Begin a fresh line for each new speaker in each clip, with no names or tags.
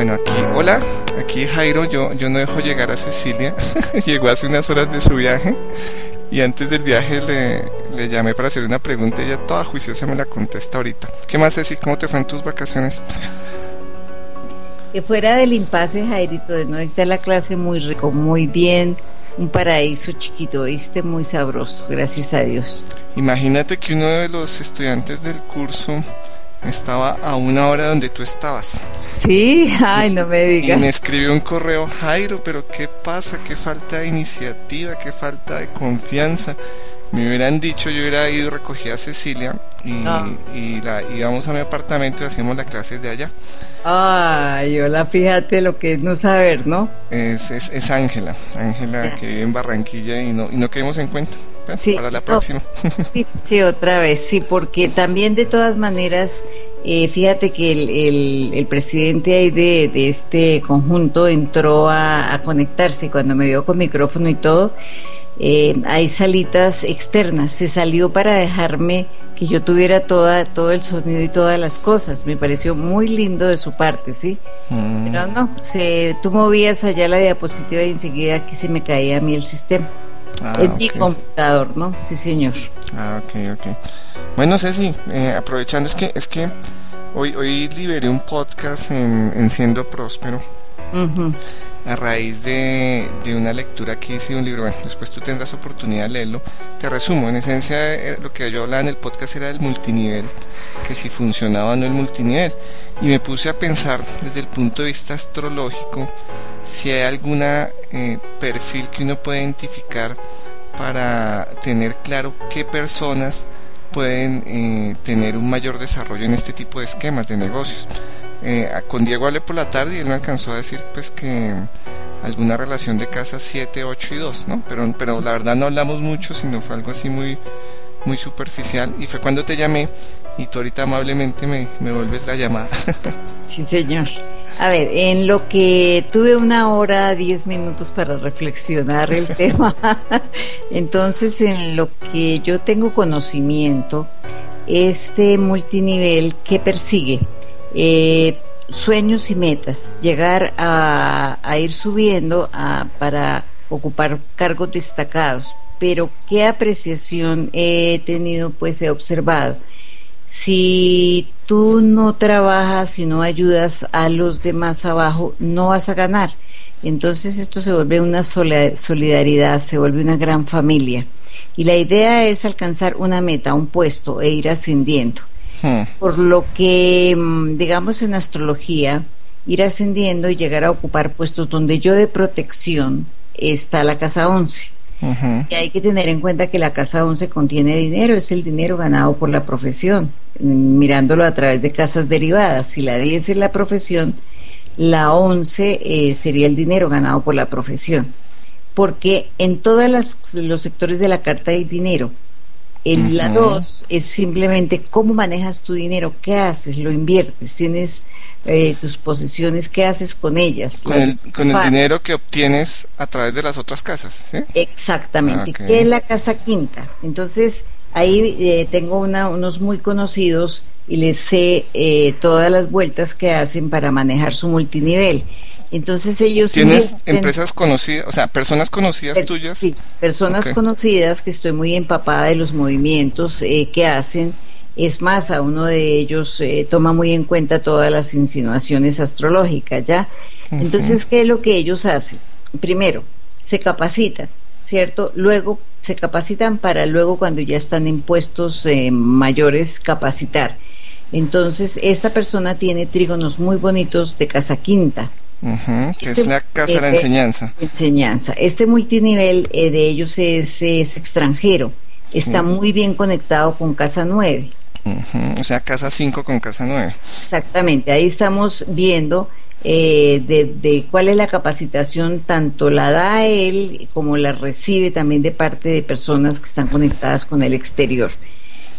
Bueno, aquí, hola, aquí Jairo, yo, yo no dejo llegar a Cecilia, llegó hace unas horas de su viaje y antes del viaje le, le llamé para hacer una pregunta y ella toda juiciosa me la contesta ahorita. ¿Qué más, Ceci? ¿Cómo te fue en tus vacaciones?
Que fuera del impasse, Jairito, de no estar la clase muy rico, muy bien, un paraíso chiquito, viste, muy sabroso, gracias a Dios.
Imagínate que uno de los estudiantes del curso estaba a una hora donde tú estabas.
Sí, ay, no me digas.
Y me escribió un correo, Jairo, pero ¿qué pasa? ¿Qué falta de iniciativa? ¿Qué falta de confianza? Me hubieran dicho, yo hubiera ido, recogí a Cecilia y,
Ah.
y la, íbamos a mi apartamento y hacíamos las clases de allá.
Ay, hola, fíjate lo que es no saber, ¿no?
Es es- es Ángela, Ángela que vive en Barranquilla y no, y no caímos en cuenta.
Sí,
para la
no.
próxima.
Sí, sí, otra vez, sí, porque también de todas maneras, eh, fíjate que el, el- el presidente ahí de, de este conjunto entró a, a conectarse cuando me vio con micrófono y todo. eh, hay salitas externas, se salió para dejarme que yo tuviera toda, todo el sonido y todas las cosas. Me pareció muy lindo de su parte, ¿sí?
Mm,
Pero no, se, tú movías allá la diapositiva y enseguida aquí se me caía a mí el sistema.
Ah,
es mi computador, ¿no? Sí, señor.
Ah, ok, ok. Bueno, Ceci, eh, aprovechando, es que, es que hoy, hoy liberé un podcast en, en Siendo Próspero a raíz de, de una lectura que hice de un libro. Bueno, después tú tendrás oportunidad de leerlo. Te resumo, en esencia eh, lo que yo hablaba en el podcast era del multinivel, que si funcionaba o no el multinivel. Y me puse a pensar desde el punto de vista astrológico si hay alguna eh, perfil que uno puede identificar para tener claro qué personas pueden eh, tener un mayor desarrollo en este tipo de esquemas de negocios. Eh, con Diego hablé por la tarde y él me alcanzó a decir pues que alguna relación de casa 7, 8 y 2, ¿no? Pero, pero la verdad no hablamos mucho, sino fue algo así muy, muy superficial y fue cuando te llamé y tú ahorita amablemente me, me vuelves la llamada.
Sí, señor. A ver, en lo que tuve una hora, diez minutos para reflexionar el tema, entonces en lo que yo tengo conocimiento, este multinivel que persigue eh, sueños y metas, llegar a, a ir subiendo a- para ocupar cargos destacados. Pero qué apreciación he tenido, pues he observado si tú no trabajas y no ayudas a los demás abajo, no vas a ganar. Entonces esto se vuelve una sola- solidaridad, se vuelve una gran familia. Y la idea es alcanzar una meta, un puesto e ir ascendiendo.
Hmm,
Por lo que, mm, digamos en astrología, ir ascendiendo y llegar a ocupar puestos donde yo de protección está la casa 11. Y hay que tener en cuenta que la casa 11 contiene dinero, es el dinero ganado por la profesión, mirándolo a través de casas derivadas. Si la 10 es la profesión, la 11 eh, sería el dinero ganado por la profesión. Porque en todos los sectores de la carta hay dinero. El, La
Ujú.
2 es simplemente cómo manejas tu dinero, qué haces, lo inviertes, tienes eh, tus posesiones, qué haces con ellas.
Con el, con el dinero que obtienes a través de las otras casas, ¿sí?
Exactamente,
Ah, ok.
que es la casa quinta. Entonces, ahí eh, tengo una- unos muy conocidos y les sé eh, todas las vueltas que hacen para manejar su multinivel. Entonces ellos...
¿Tienes
invierten-
empresas conocidas, o sea, personas conocidas
per-
tuyas?
Sí, personas conocidas que estoy muy empapada de los movimientos eh, que hacen. Es más, a uno de ellos eh, toma muy en cuenta todas las insinuaciones astrológicas, ¿ya? Entonces, ¿qué es lo que ellos hacen? Primero, se capacitan, ¿cierto? Luego, se capacitan para luego, cuando ya están en puestos eh, mayores, capacitar. Entonces, esta persona tiene trígonos muy bonitos de casa quinta
Que
Este-
es la casa de la
eh,
enseñanza.
enseñanza. Este multinivel eh, de ellos es, es extranjero,
Sí.
está muy bien conectado con Casa 9.
Ujú, O sea, casa 5 con casa 9.
Exactamente, ahí estamos viendo eh, de, de cuál es la capacitación, tanto la da él como la recibe también de parte de personas que están conectadas con el exterior.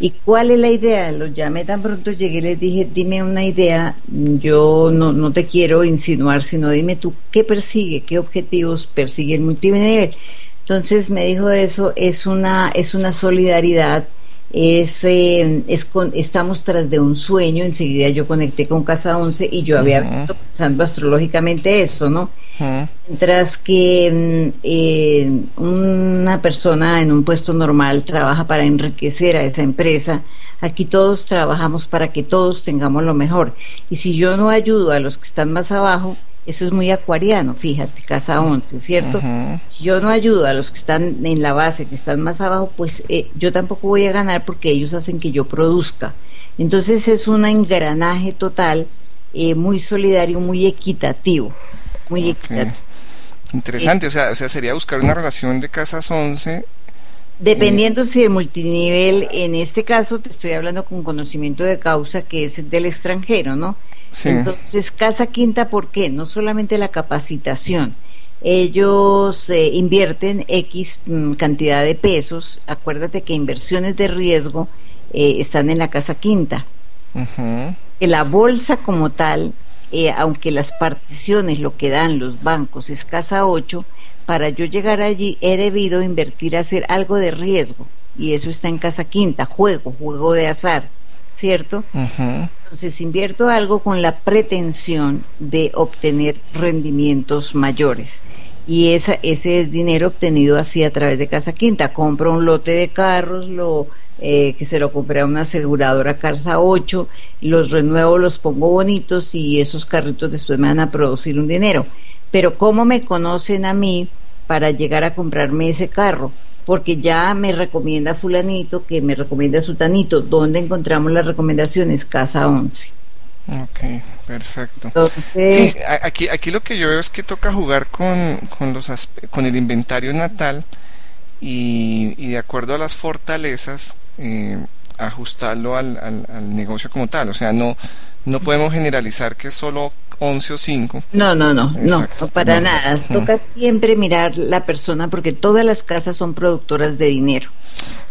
¿Y cuál es la idea? Los llamé tan pronto, llegué les dije, dime una idea, yo no, no te quiero insinuar, sino dime tú qué persigue, qué objetivos persigue el multinivel. Entonces me dijo eso, es una, es una solidaridad es, eh, es estamos tras de un sueño, enseguida yo conecté con Casa 11 y yo había uh pensando astrológicamente eso, ¿no? Mientras que eh, una persona en un puesto normal trabaja para enriquecer a esa empresa, aquí todos trabajamos para que todos tengamos lo mejor. Y si yo no ayudo a los que están más abajo, eso es muy acuariano, fíjate, casa 11, ¿cierto? Si yo no ayudo a los que están en la base, que están más abajo, pues eh, yo tampoco voy a ganar porque ellos hacen que yo produzca. Entonces es un engranaje total, eh, muy solidario, muy equitativo, muy equitativo.
Interesante, o, sea, o sea, sería buscar una relación de casas 11
Dependiendo si el multinivel, en este caso te estoy hablando con conocimiento de causa, que es del extranjero, ¿no? Entonces, Casa Quinta, ¿por qué? No solamente la capacitación. Ellos eh, invierten X mm, cantidad de pesos. Acuérdate que inversiones de riesgo eh, están en la Casa Quinta. Que la bolsa como tal, eh, aunque las particiones, lo que dan los bancos es Casa 8, para yo llegar allí he debido invertir, hacer algo de riesgo. Y eso está en Casa Quinta, juego, juego de azar. ¿Cierto? Entonces invierto algo con la pretensión de obtener rendimientos mayores. Y esa, ese es dinero obtenido así a través de Casa Quinta. Compro un lote de carros, lo eh, que se lo compré a una aseguradora Casa 8, los renuevo, los pongo bonitos y esos carritos después me van a producir un dinero. Pero ¿cómo me conocen a mí para llegar a comprarme ese carro? Porque ya me recomienda fulanito, que me recomienda sutanito. ¿Dónde encontramos las recomendaciones? Casa 11.
Ok, perfecto. sí, aquí, aquí lo que yo veo es que toca jugar con, con, los con el inventario natal y, y, de acuerdo a las fortalezas eh, ajustarlo al, al, al, negocio como tal. O sea, no, no podemos generalizar que solo 11 o 5.
No, no, no, no, para nada. Toca siempre mirar la persona porque todas las casas son productoras de dinero.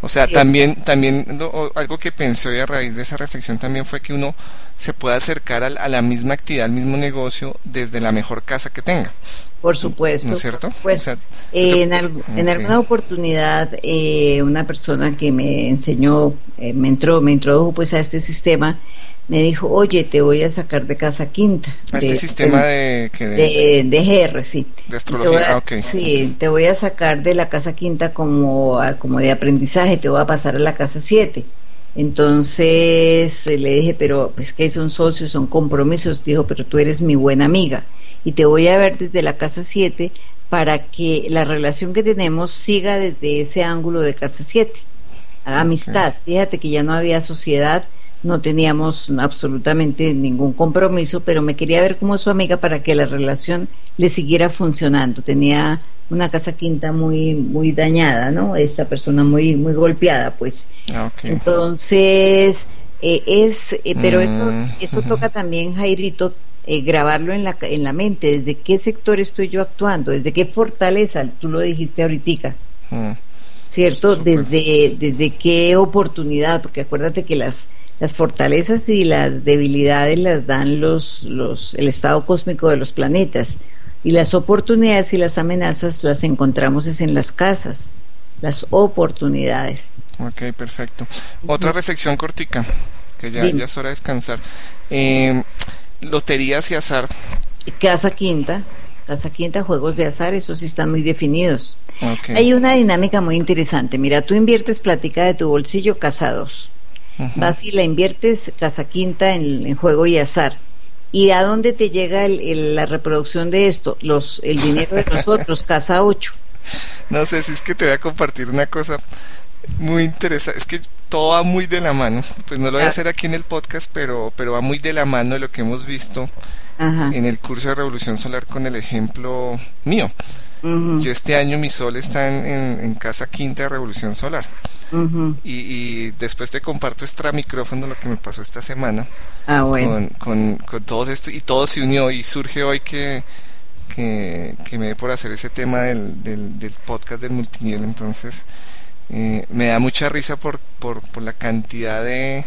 O sea, también, también algo que pensé hoy a raíz de esa reflexión también fue que uno se puede acercar a, la misma actividad, al mismo negocio, desde la mejor casa que tenga.
Por supuesto.
¿No es cierto?
Pues, en, en, alguna oportunidad, eh, una persona que me enseñó, eh, me entró, me introdujo pues a este sistema, me dijo, oye, te voy a sacar de casa quinta.
este sistema de,
de, de, GR, sí.
De astrología, ah,
Sí, te voy a sacar de la casa quinta como, como de aprendizaje, te voy a pasar a la casa siete. Entonces eh, le dije, pero pues que son socios, son compromisos. Dijo, pero tú eres mi buena amiga y te voy a ver desde la casa siete para que la relación que tenemos siga desde ese ángulo de casa siete. Amistad, fíjate que ya no había sociedad, no teníamos absolutamente ningún compromiso, pero me quería ver como su amiga para que la relación le siguiera funcionando. Tenía una casa quinta muy muy dañada, ¿no? Esta persona muy muy golpeada, pues. Ah, Entonces eh, es, eh, pero eso mm, eso toca también Jairito eh, grabarlo en la en la mente. ¿Desde qué sector estoy yo actuando? ¿Desde qué fortaleza? Tú lo dijiste ahorita. Mm. ¿Cierto? Desde desde qué oportunidad, porque acuérdate que las las fortalezas y las debilidades las dan los, los, el estado cósmico de los planetas y las oportunidades y las amenazas las encontramos es en las casas, las oportunidades.
Ok, perfecto. Otra reflexión cortica, que ya, ya es hora de descansar. Eh, loterías y azar.
Casa quinta, casa quinta, juegos de azar, esos sí están muy definidos. Hay una dinámica muy interesante. Mira, tú inviertes plática de tu bolsillo casa vas y la inviertes casa quinta en, juego y azar. ¿Y a dónde te llega la reproducción de esto? Los, el dinero de nosotros, casa 8.
No sé si es que te voy a compartir una cosa muy interesante. Es que todo va muy de la mano. Pues no lo voy a hacer aquí en el podcast, pero, pero va muy de la mano de lo que hemos visto en el curso de Revolución Solar con el ejemplo mío. Yo este año mi sol está en, en casa quinta de Revolución Solar y, después te comparto extra micrófono lo que me pasó esta semana.
Ah,
con, con, todo esto y todo se unió y surge hoy que, que, me dé por hacer ese tema del, del, podcast del multinivel. Entonces eh, me da mucha risa por, por, por la cantidad de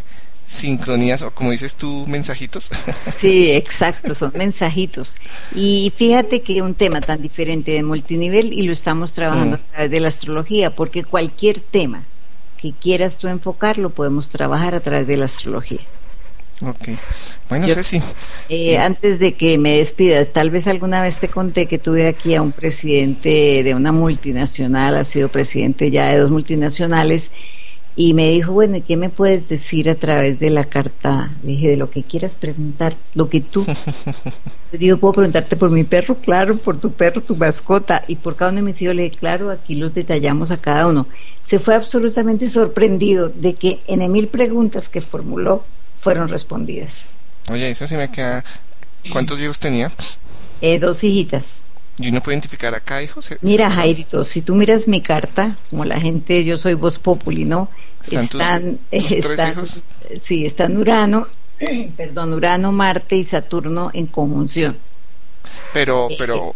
sincronías o como dices tú, mensajitos.
Sí, exacto, son mensajitos. Y fíjate que un tema tan diferente de multinivel y lo estamos trabajando mm. a través de la astrología, porque cualquier tema que quieras tú enfocar lo podemos trabajar a través de la astrología.
Ok. Bueno, Ceci.
Eh, antes de que me despidas, tal vez alguna vez te conté que tuve aquí a un presidente de una multinacional, ha sido presidente ya de dos multinacionales, y me dijo, bueno, ¿y qué me puedes decir a través de la carta? dije, de lo que quieras preguntar, lo que tú. Yo puedo preguntarte por mi perro, claro, por tu perro, tu mascota, y por cada uno de mis hijos le dije, claro, aquí los detallamos a cada uno. Se fue absolutamente sorprendido de que en mil preguntas que formuló fueron respondidas.
Oye, eso sí me queda... ¿Cuántos hijos tenía?
Eh, dos hijitas.
¿Y uno puede identificar a cada hijo?
Mira, Jairito, si tú miras mi carta, como la gente, yo soy voz populi, ¿no?
¿Están, tres hijos?
Sí, están Urano, perdón, Urano, Marte y Saturno en conjunción.
Pero, eh, pero...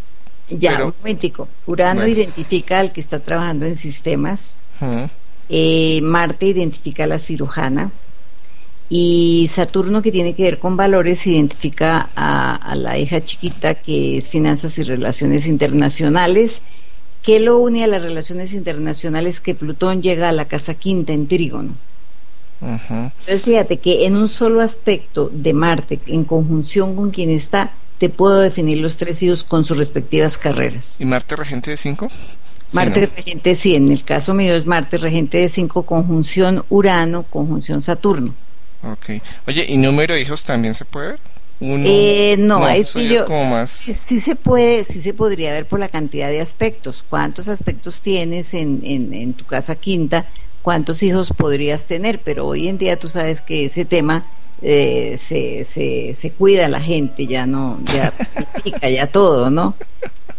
ya, un momentico. Urano identifica al que está trabajando en sistemas. Eh, Marte identifica a la cirujana y Saturno que tiene que ver con valores identifica a, la hija chiquita que es finanzas y relaciones internacionales que lo une a las relaciones internacionales que Plutón llega a la casa quinta en Trígono. Entonces fíjate que en un solo aspecto de Marte, en conjunción con quien está, te puedo definir los tres hijos con sus respectivas carreras.
¿Y Marte regente de cinco?
Marte regente, sí, en el caso mío es Marte regente de cinco, conjunción Urano, conjunción Saturno.
Ok. Oye, ¿y número de hijos también se puede ver?
Uno, eh, no, es que como más... sí, se puede, sí se podría ver por la cantidad de aspectos. ¿Cuántos aspectos tienes en, en, tu casa quinta? ¿Cuántos hijos podrías tener? Pero hoy en día tú sabes que ese tema eh, se, se, se cuida la gente, ya no, ya ya todo, ¿no?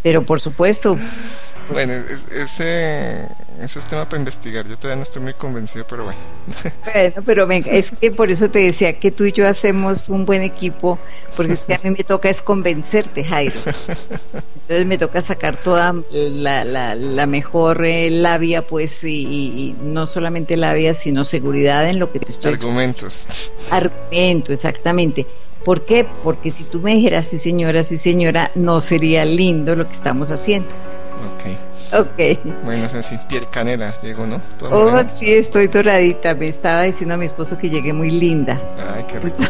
Pero por supuesto,
bueno, ese, es tema para investigar. Yo todavía no estoy muy convencido, pero bueno.
Bueno, pero es que por eso te decía que tú y yo hacemos un buen equipo, porque es que a mí me toca es convencerte, Jairo. Entonces me toca sacar toda la, la, mejor eh, labia, pues, y, no solamente labia, sino seguridad en lo que te estoy
Argumentos.
Argumento, exactamente. ¿Por qué? Porque si tú me dijeras sí señora, sí señora, no sería lindo lo que estamos haciendo.
Ok.
Ok.
Bueno, así, piel canela llegó, ¿no?
oh, sí, estoy doradita. Me estaba diciendo a mi esposo que llegué muy linda.
Ay, qué rico.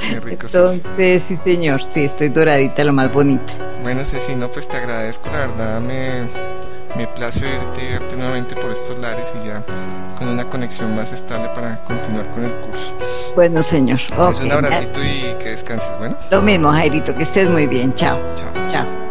qué rico. Entonces, sí, señor, sí, estoy doradita, lo más bonita.
Bueno, Ceci, no, pues te agradezco, la verdad, me, me place oírte y verte nuevamente por estos lares y ya con una conexión más estable para continuar con el curso.
Bueno, señor.
Okay, un abracito y que descanses, bueno.
Lo mismo, Jairito, que estés muy bien. Chao. Chao. Chao.